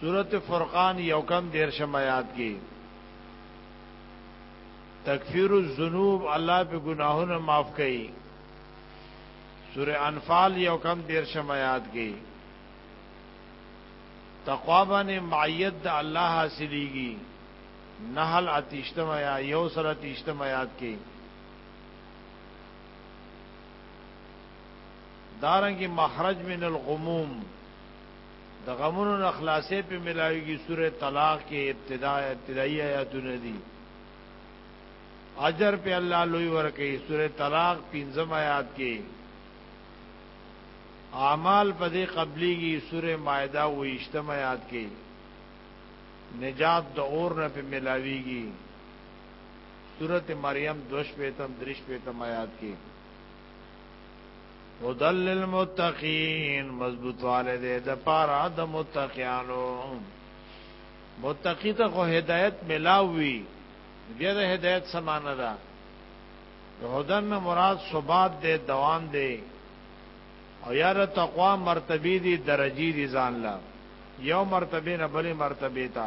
سورت فرقان یو کم دیر شمایات کی تکفیر الزنوب الله په گناهونه معاف کئ سورہ انفال یو کم دیر شمایات کی تقوا باندې معیت د الله حاصلېږي نحل اتیشتم یا یو سره اتیشتم آیات کې دارنګي مخرج من الغموم د غمونو نه خلاصې په ملاويږي سوره طلاق کې ابتدا ابتدایي آیاتونه دي اجر په الله لوی ورکه سوره طلاق پنځم آیات کې اعمال په دې قبليږي سوره مائده و اشتم آیات کې نجات د اور نه په ملاويږي سوره مریم دوش پیتم درش پیتم آیات کې هدل للمتقین مضبوط والده د پاره د متقیانو متقی ته خو هدایت ملاوي بیا د هدایت سمانه ده هدن مراد ثبات ده دوام ده او یاره تقوا مرتبه دي درجی دي ځان لا یو مرتبه نه بلې مرتبه ته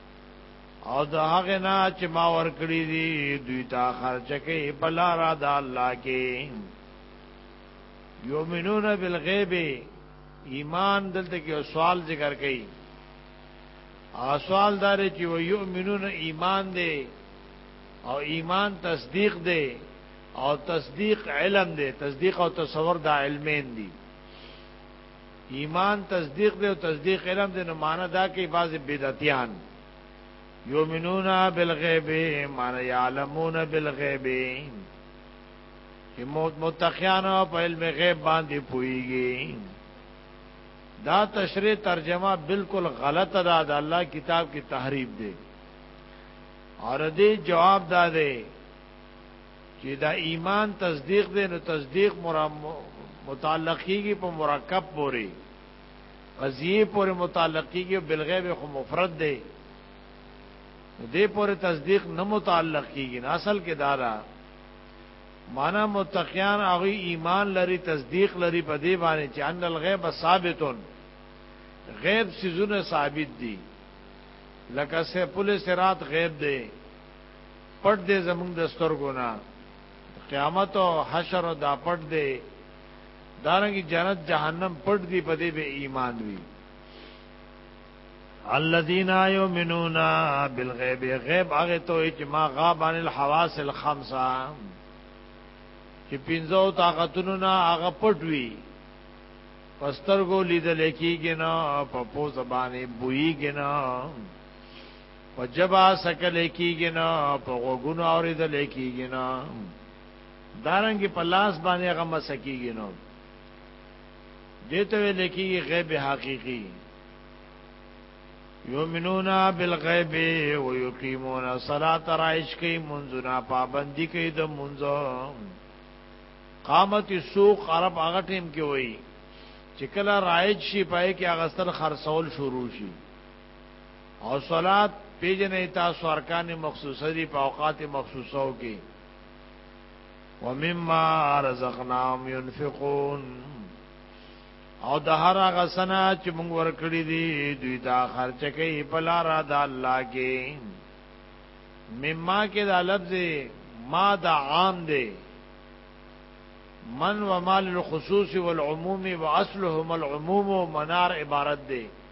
او د هغه نه چې ما ور کړی دي دوی ته خرچ کوي په لار د الله کې یومنون بالغیب ایمان دلته کې سوال ذکر کړي اسوال دار چې و یؤمنون ایمان دی او ایمان تصدیق دی او تصدیق علم دی تصدیق او تصور دا علمین دي ایمان تصدیق دی او تصدیق علم دی نو معنا دا کوي بعضی بدعتیان یومنون بالغیب معنا یعلمون بالغیب موت متقیان په علم غیب باندې پويږي دا تشریح ترجمه بالکل غلط ده د الله کتاب کی تحریف ده اور دې جواب ده چې دا ایمان تصدیق دی نو تصدیق متعلق کیږي په مرکب پورې قضیه پورې متعلق کیږي بالغیب خو مفرد دی دې پورې تصدیق نه متعلق کیږي نه اصل کې دا ده معنا متقیان هغه ایمان لري تصدیق لري په دې باندې چې ان الغیب ثابتون غیب سيزونه ثابت دي لکه سه پولیس رات غیب دی پټ دې زمونږ د سترګو نه قیامت او حشر دا پټ دې دارنګ جنت جهنم پټ دې په دې به ایمان وی الذين يؤمنون بالغيب غیب هغه ته چې ما غاب عن الحواس الخمسه چې پینځو طاقتونو نه هغه پټ وی پسترګو لیدل کېږي نه په پوز باندې بوئیږي نه په جبا سکل کیږي نه په غوګونو اوریدل کیږي نه دارنګ په لاس باندې غم سکیږي نه دته ویل کیږي غیب حقيقي یومنون بالغیب و یقیمون الصلاۃ رایش کی منځنا پابندی کوي د منځو قامت السوق عرب هغه ټیم کې وایي چې کله رایج شي پای کې هغه ستر خرڅول شروع شي او صلات پیجنې تاسو ارکان مخصوصه دي په اوقات مخصوصو کې ومما رزقناهم ينفقون او د هر هغه سنا چې موږ ورکړي دي دوی دا خرچ کوي په لار د الله کې مما کې دا لفظ ما دا عام دی من ومال الخصوص والعموم واصلهم العموم منار عبارت دی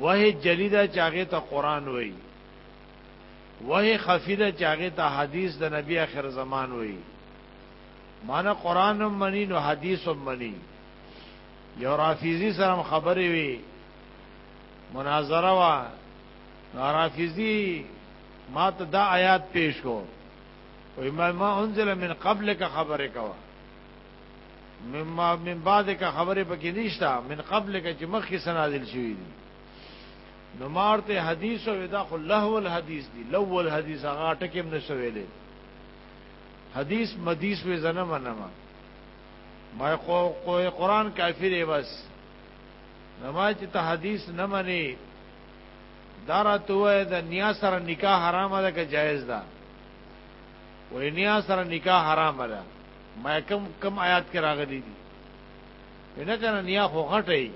وه جلیده چاغه ته قران وای وه خفیده چاغه ته حدیث د نبی اخر زمان وای معنی قران هم منی نو حدیث هم منی یو رافیزی سره خبرې وی مناظره وا رافیزی ما ته دا آیات پیش کو و ما ما انزل من قبل کا خبره کوا مما من بعد کا خبره پکې نشتا من قبل کا چې مخکې سنازل شوی دي نو مارته حدیث او دا خو لهو الحدیث دي لهو الحدیث هغه ټکم نشوي دي حدیث مدیس وې زنه منما ما خو قرآن کافر دی بس نما چې ته حدیث نه منې دارا توه د نیا سره نکاح حرام ده که جایز ده وې نیا سره نکاح حرام ده ما کم کم آیات کې راغلي دي نه کنه نیا خو غټه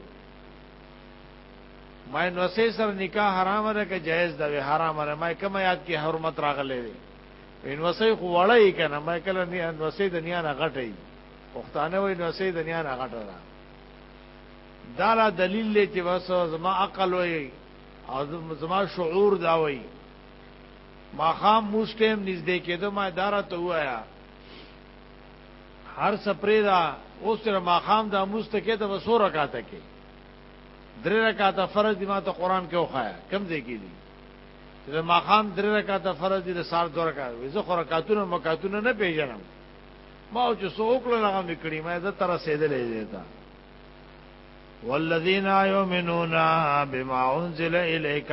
ما نو سه سره نکاح حرام ده که جائز ده حرام ده ما کم آیات کې حرمت راغلي دي نو سه خو وړی کنه ما کله نیا نو سه د نیا نه غټه پښتانه وای نو سه د نیا نه غټه ده دا لا دلیل دی چې بس زما عقل وای او زما شعور دا وای ما خام موس ټیم نږدې کېده ما اداره ته وایا هر سپری دا اوس تر ماقام دا مسته کې ته وسو رکاته کې درې رکعاته فرض دي ما ته قران کې وخایا کم ځای کې دي چې ما خام درې رکعاته فرض دي د سار دوه رکعات وي زه خو رکعاتونه مکاتونه نه پیژنم ما او چې څوک له هغه میکړي ما زه تر رسیدلې دي تا والذین یؤمنون بما انزل الیک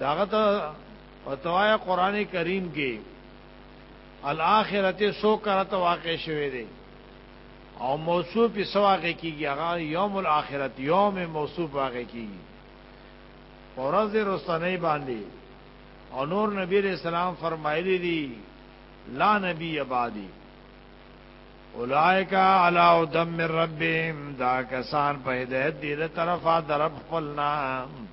داغه ته وتوایا قران کریم کې الاخرته سو کرت واقع شوه دی او موصوف په سواقه کیږي هغه یوم الاخرت یوم موصوف واقع کیږي اورز رستنی باندې او نور نبی علیہ السلام فرمایلی دی لا نبی آبادی اولائک علی ادم ربهم دا کسان په هدایت دی له طرفه درب خپلنا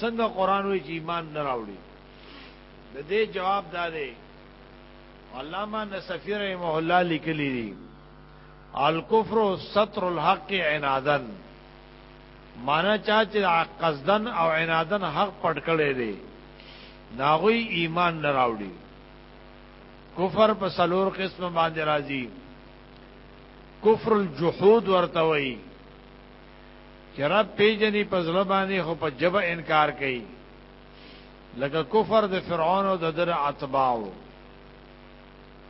څنګه قران وی چې ایمان نه راوړي د دې جواب دا دی علامه نصفی رحمه الله لیکلی دی الکفر ستر الحق عنادن معنا چا چې قصدن او عنادن حق پټ کړي دي ناغوی ایمان نه راوړي کفر په سلور قسم باندې راځي کفر الجحود ورته وایي چې رب پیجنې په ځل باندې خو په جبه انکار کوي لکه کفر د فرعون او د در اتباعو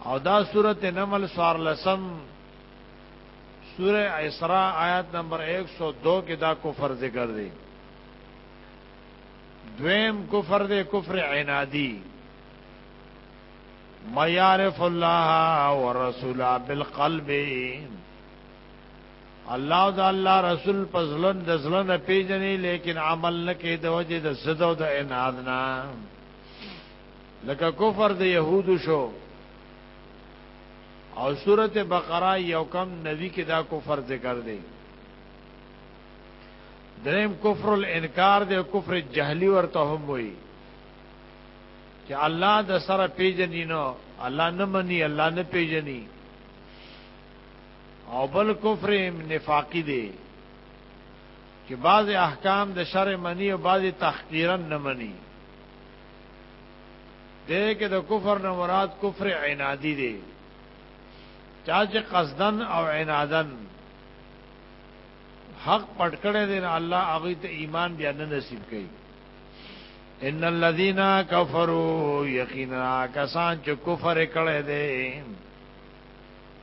او دا سورته نمل سوار لسم سوره اسراء آیات نمبر 102 کې دا کفر ذکر دی دویم کفر دی کفر عنادی ما يعرف الله ورسوله بالقلب الله او د الله رسول په ځلن د ځلن پیژنې لیکن عمل نه کې د وجه د صد او د اناد نه لکه کفر د يهودو شو او سورته بقره یو کم نوی کې دا کفر ذکر دی دریم کفر الانکار دی کفر جهلی ورته هم وایي چې الله د سره پیژنینو الله نه مني الله نه پیژني او بل کفر نفاقی دی چې بعض احکام د شرع منی او بعض تحقیرا نه منی دې کې د کفر نه مراد کفر عنادی دی چا چې قصدن او عنادن حق پټ کړي دي الله هغه ته ایمان بیا نه نصیب کوي ان الذين كفروا يقينا کسان چې کفر کړي دي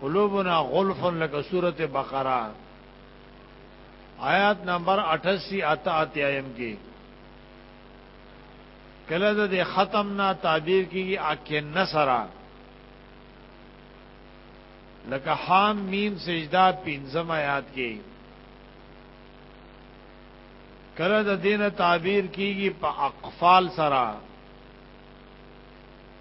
قلوبنا غلف لکه سورته بقره آیات نمبر 88 اتا اتیایم کې کله د ختم نه تعبیر کیږي اکه نصرا لکه حام میم سجدا پنځم آیات کې کله د دینه تعبیر کیږي په اقفال سره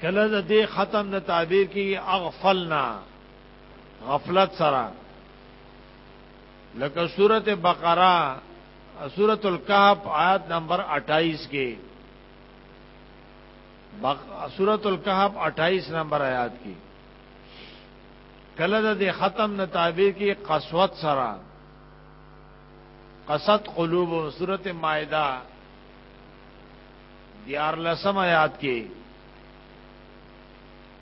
کله د دې ختم نه تعبیر کی اغفلنا غفلت سره لکه سورته بقره سورۃ الکهف آیت نمبر 28 کې سورۃ الکهف 28 نمبر آیات کې کله د ختم نه تعبیر کې قسوت سره قصد قلوب سورۃ مائده دیارلسم آیات کې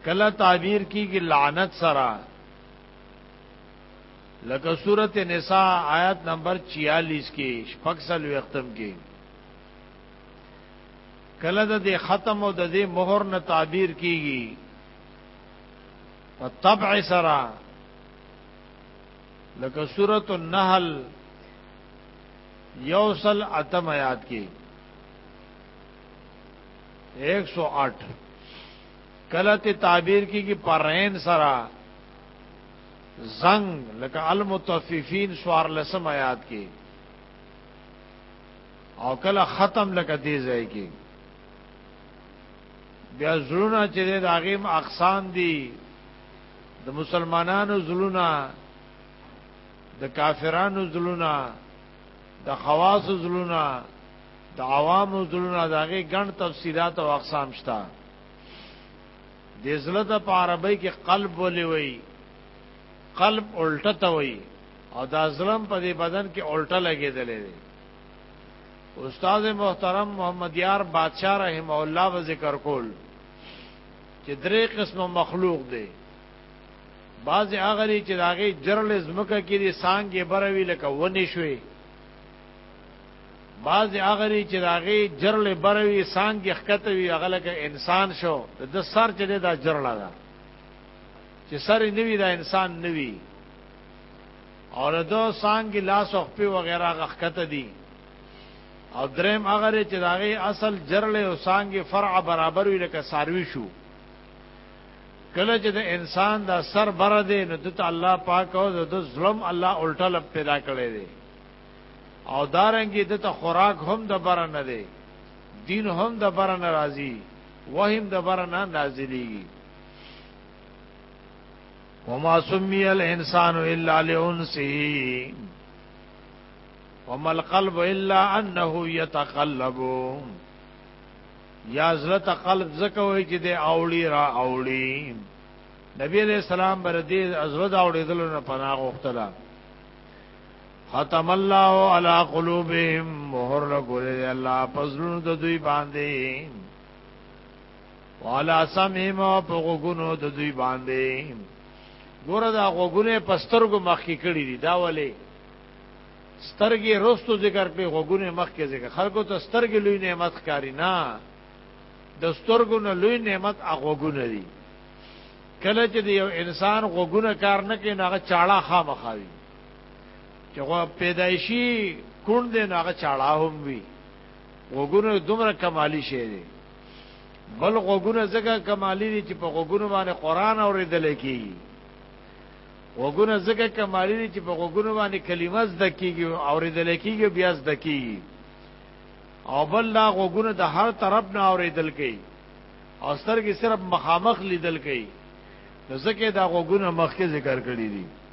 کله تعبیر کیږي لعنت سره لکه سورته نساء آیات نمبر 46 کې شپږسل وختم کې کله د دې ختم او د دې مہر نه تعبیر کیږي په طبع سره لکه سورته النحل یوصل اتم آیات کې 108 کله ته تعبیر کیږي پرین سرا زنګ لکه المتففین سوار لسم آیات کې او کله ختم لکه دې ځای کې بیا زړونه چې د هغه اقسام دي د مسلمانانو زړونه د کافرانو زړونه د خواص زړونه د عوامو زړونه داغه ګڼ تفصيلات او اقسام شته د زړه د په عربی کې قلب ولې وای قلب الټه ته وای او دا ظلم په دې بدن کې الټه لګېدلې دی استاد محترم محمد یار بادشاہ رحم الله و ذکر کول چې درې قسمه مخلوق دی بعض هغه چې داغه جرل زمکه کې دي سانګې بروي لکه ونی شوي بعضې اغري چې داغې جرلې بروي سانګې ښکته وي هغه لکه انسان شو د سر چې دا جرله ده چې سر یې نوي دا انسان نوي او دو سانګې لاس او خپې وغیره هغه ښکته دي او دریم اغري چې داغې اصل جرلې او سانګې فرع برابر وي لکه ساروي شو کله چې د انسان دا سر بره دی نو د الله پاک او د ظلم الله الټه پیدا کړی دی او دارنګي د ته خوراک هم د بر نه دی دین هم د بر نه راضی وهم د بر نه نازلی وما سمي الانسان الا لانسه وما القلب الا انه يتقلب یا زلت قلب زکوي چې د اوړي را اوړي نبی علیہ السلام بر دې ازرد اوړېدل نه پناه غوښتله ختم الله على قلوبهم مهر لګولې الله پزړونو د دوی باندې والا سمهم په غوګونو د دوی باندې ګوره دا غوګونه پسترګو مخ کې کړی دي دا ولې سترګې رستو ذکر په غوګونه مخ کې ذکر خلکو ته سترګې لوی نعمت کاری نه د سترګو نه لوی نعمت غوګونه دي کله چې یو انسان غوګونه کار نه کوي هغه چاړه خامخاوي چې غو پیدایشي کون دې نو هغه چاړه هم وي غوګونو دومره کمالی شي دي بل غوګونو زګه کمالی دي چې په غوګونو باندې قران اوریدل کیږي غوګونو زګه کمالی دي چې په غوګونو باندې کلمه زده کیږي اوریدل کیږي بیا زده کیږي او بل لا غوګونو د هر طرف نه اوریدل کیږي او سترګې صرف مخامخ لیدل کیږي نو زکه دا غوګونه مخکې ذکر کړی دي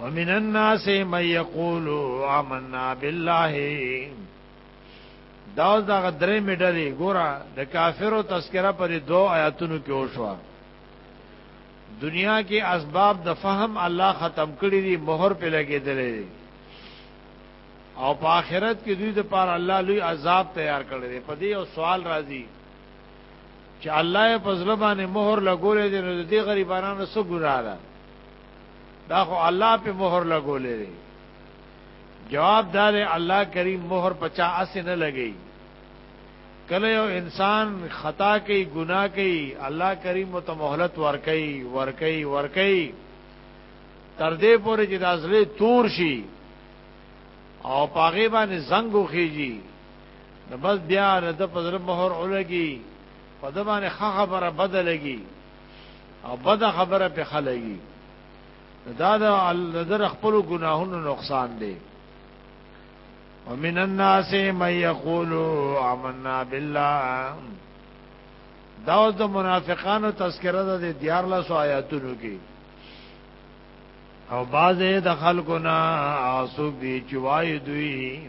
ومن الناس من يقول آمنا بالله دا اوس دغه درې میډلې ګوره د کافرو تذکرہ پر دوه آیاتونو کې وشوه دنیا کې اسباب د فهم الله ختم کړی دي مہر په لګېدلې او په آخرت کې دوی د پار الله لوی عذاب تیار کړی دی په دې یو سوال راځي چې الله یې په زړه باندې مهر لګولې دي نو د دې غریبانو څه ګناه ده دا خو الله په مهر لګولې دي جواب دار الله کریم مهر پچا اس نه لګي کله یو انسان خطا کوي ګناه کوي الله کریم مت مهلت ور کوي ور کوي ور کوي تر دې پورې چې د ازلې تور شي او پاغه باندې زنګ وخیږي نو بس بیا د په زړه مهر ولګي په د باندې ښه خبره بده لګي او بده خبره په ښه لګي دا د نظر خپل ګناهونو نقصان دی ومن الناس من يقول آمنا بالله دا د منافقانو تذکرہ ده د دیار له آیاتونو کې او بعضې د خلکو نه اسو بي چوي دوی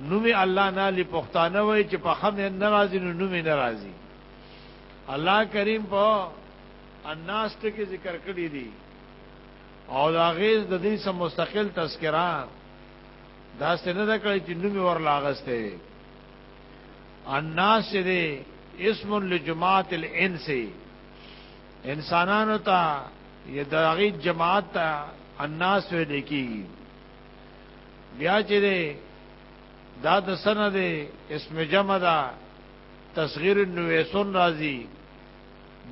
نوم یې الله نه لي پښتانه وایي چې په ښه میند نه راځي نو نوم یې نه راځي الله کریم په الناس ټکي ذکر کړی دي او دا غیز د دې سم مستقل تذکرہ دا څنګه دا کړی چې نوم ورلاغسته الناس دې اسم لجماعت الانس انسانانو ته یې دغه جماعت ته الناس وې لیکي بیا چې دی دا د سنه دی اسم جمع ده تصغیر النویسون راضی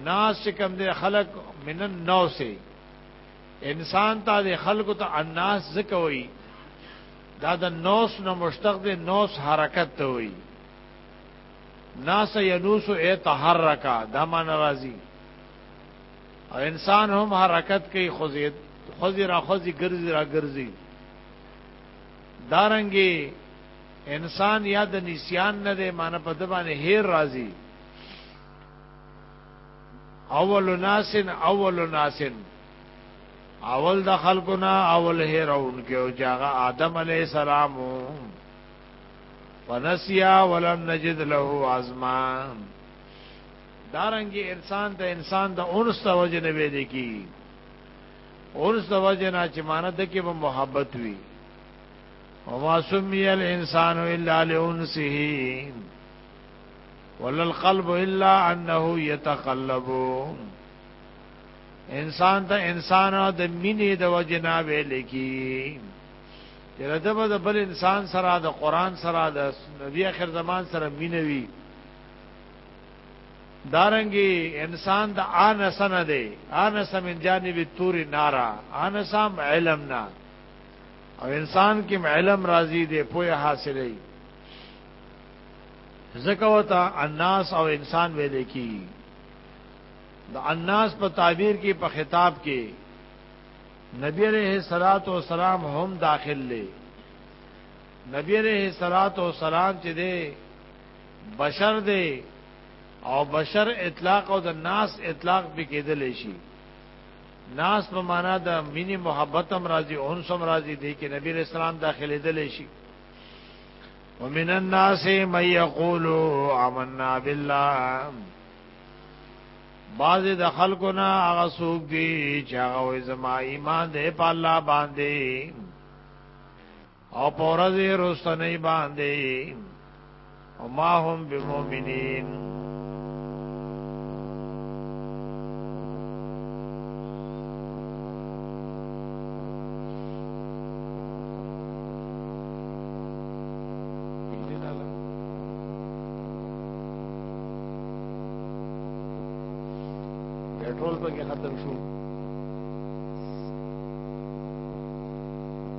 ناس چې کم دی خلق من النو سے انسان ته د خلق ته الناس زکوي دا د نوس نه مشتق دی نوس حرکت ته وي ناس ینوس اتحرکا دا معنی راضی او انسان هم حرکت کوي خوځي خوځي را خوځي ګرځي را ګرځي دارنګي انسان یا د نسیان نه دی مان په د باندې هیر راځي اول ناسن اول ناسن اول د خلقنا اول هیرون کې او جاغه آدم علی السلام ونسیا ولم نجد له عزما دارنګي انسان ته انسان د اونس د وجه نه ویل کی اونس د وجه نه چې معنی د کې به محبت وي وما سمي الانسان الا لانسه ولا القلب الا انه يتقلب انسان ته انسان د مینې د وجه نه ویل کی چې دغه د بل انسان سره د قران سره د نبی اخر زمان سره مینوي دارنګي انسان د دا انس نه دی انس من جانب تور نارا انس هم علم نه او انسان کې علم راضي دی پوهه حاصلې زکه وتا الناس او انسان ویل کی د الناس په تعبیر کې په خطاب کې نبی عليه الصلاه والسلام هم داخل لې نبی عليه الصلاه والسلام چې دی بشر دی او بشر اطلاق او د ناس اطلاق به کېدل شي ناس په معنا د مینی محبت هم راځي اونس هم راځي دی کې نبی رسول الله داخلي دل شي ومن الناس من يقول آمنا بالله بعض د خلکو نه هغه سوق دي چې هغه زما ایمان دې په الله باندې او پورز رستنی باندې او ما هم بمؤمنین